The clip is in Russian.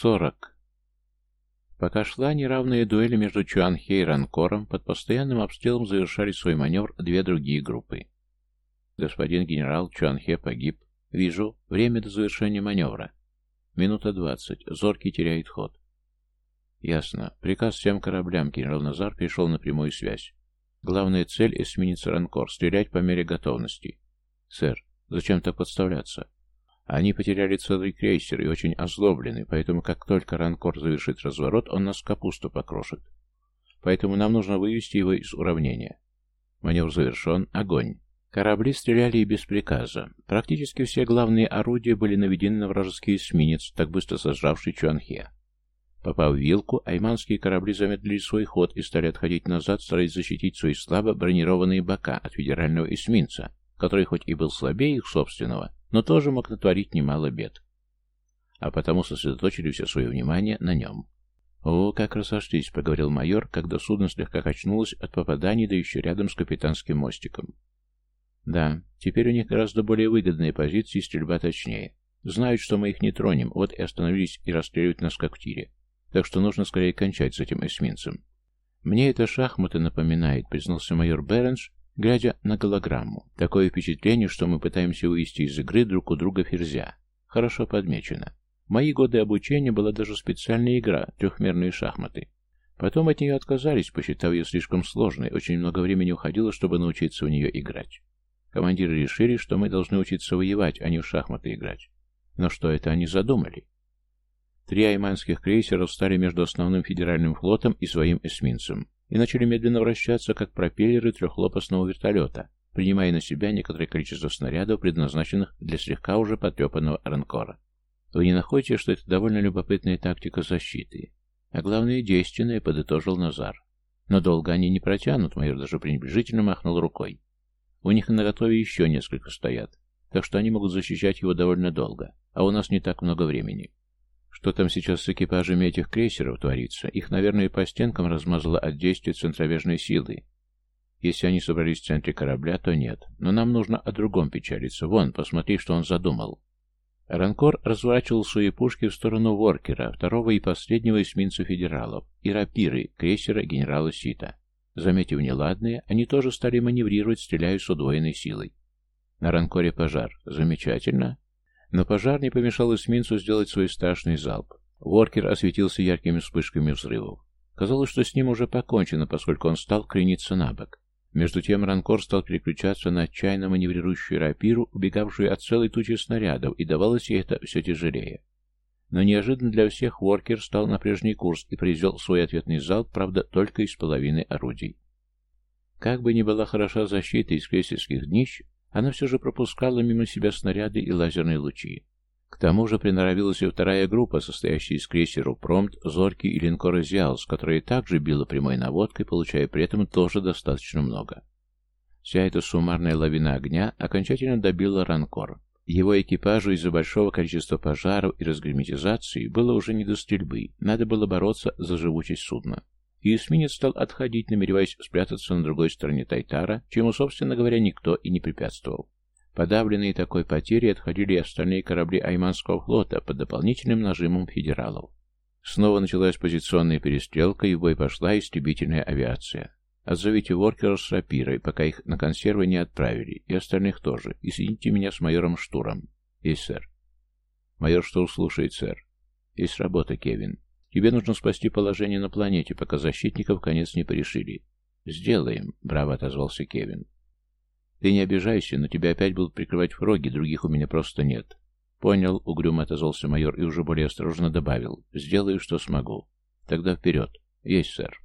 сорок. Пока шла неравная дуэль между Чуанхе и Ранкором, под постоянным обстрелом завершали свой маневр две другие группы. Господин генерал Чуанхе погиб. Вижу, время до завершения маневра. Минута двадцать. Зоркий теряет ход. Ясно. Приказ всем кораблям. Генерал Назар перешел на прямую связь. Главная цель — эсминец Ранкор. Стрелять по мере готовности. Сэр, зачем так подставляться? Они потеряли целый крейсер и очень озлоблены, поэтому как только Ранкор завершит разворот, он нас капусту покрошит. Поэтому нам нужно вывести его из уравнения. Маневр завершен. Огонь. Корабли стреляли и без приказа. Практически все главные орудия были наведены на вражеский эсминец, так быстро сожравший Чуанхе. Попав в вилку, айманские корабли замедлили свой ход и стали отходить назад, стараясь защитить свои слабо бронированные бока от федерального эсминца, который хоть и был слабее их собственного, но тоже мог натворить немало бед. А потому сосредоточили все свое внимание на нем. «О, как разошлись», — поговорил майор, когда судно слегка качнулось от попаданий, да еще рядом с капитанским мостиком. «Да, теперь у них гораздо более выгодные позиции, стрельба точнее. Знают, что мы их не тронем, вот и остановились и расстреливают нас как в тире. Так что нужно скорее кончать с этим эсминцем». «Мне это шахматы напоминает», — признался майор Бернш, глядя на голограмму. Такое впечатление, что мы пытаемся вывести из игры друг у друга ферзя. Хорошо подмечено. В мои годы обучения была даже специальная игра «Трехмерные шахматы». Потом от нее отказались, посчитав ее слишком сложной, очень много времени уходило, чтобы научиться в нее играть. Командиры решили, что мы должны учиться воевать, а не в шахматы играть. Но что это они задумали? Три айманских крейсера встали между основным федеральным флотом и своим эсминцем и начали медленно вращаться, как пропеллеры трехлопастного вертолета, принимая на себя некоторое количество снарядов, предназначенных для слегка уже потрепанного ранкора. Вы не находите, что это довольно любопытная тактика защиты? А главное, действенная, подытожил Назар. Но долго они не протянут, майор даже пренебрежительно махнул рукой. У них на готове еще несколько стоят, так что они могут защищать его довольно долго, а у нас не так много времени. Что там сейчас с экипажами этих крейсеров творится? Их, наверное, по стенкам размазало от действия центробежной силы. Если они собрались в центре корабля, то нет. Но нам нужно о другом печалиться. Вон, посмотри, что он задумал. Ранкор разворачивал свои пушки в сторону Воркера, второго и последнего эсминца федералов, и рапиры, крейсера генерала Сита. Заметив неладное, они тоже стали маневрировать, стреляя с удвоенной силой. На Ранкоре пожар. Замечательно. Но пожар не помешал эсминцу сделать свой страшный залп. Воркер осветился яркими вспышками взрывов. Казалось, что с ним уже покончено, поскольку он стал крениться на бок. Между тем Ранкор стал переключаться на отчаянно маневрирующую рапиру, убегавшую от целой тучи снарядов, и давалось ей это все тяжелее. Но неожиданно для всех Воркер стал на прежний курс и произвел свой ответный залп, правда, только из половины орудий. Как бы ни была хороша защита из крейсерских днищ, она все же пропускала мимо себя снаряды и лазерные лучи. К тому же приноровилась и вторая группа, состоящая из крейсеров «Промт», «Зорки» и линкора «Зиалс», которая также била прямой наводкой, получая при этом тоже достаточно много. Вся эта суммарная лавина огня окончательно добила «Ранкор». Его экипажу из-за большого количества пожаров и разгерметизации было уже не до стрельбы, надо было бороться за живучесть судна и эсминец стал отходить, намереваясь спрятаться на другой стороне Тайтара, чему, собственно говоря, никто и не препятствовал. Подавленные такой потерей отходили и остальные корабли Айманского флота под дополнительным нажимом федералов. Снова началась позиционная перестрелка, и в бой пошла истребительная авиация. Отзовите Воркеров с рапирой, пока их на консервы не отправили, и остальных тоже, и соедините меня с майором Штуром. Есть, сэр. Майор Штур слушает, сэр. Есть работа, Кевин. Тебе нужно спасти положение на планете, пока защитников конец не порешили. Сделаем, браво отозвался Кевин. Ты не обижайся, но тебя опять будут прикрывать фроги, других у меня просто нет. Понял, угрюмо отозвался майор и уже более осторожно добавил. Сделаю, что смогу. Тогда вперед. Есть, сэр.